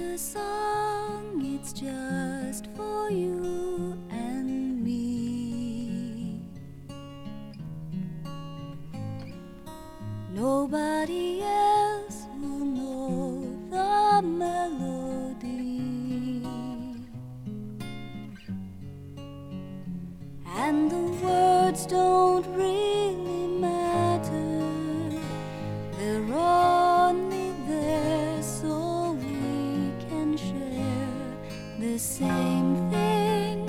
a song, it's just for you and me. Nobody else will know the melody. And the words don't really the same thing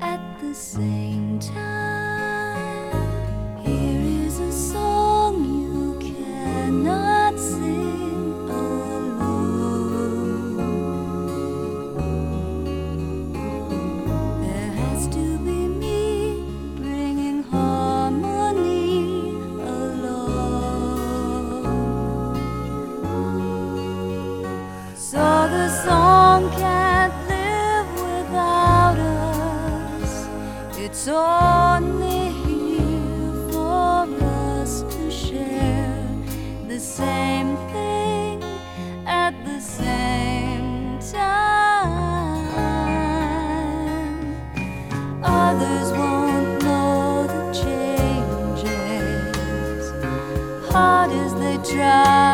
at the same time. It's only here for us to share the same thing at the same time. Others won't know the changes, hard as they try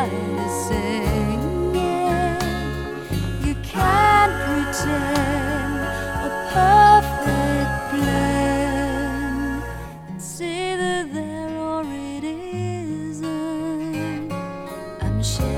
show.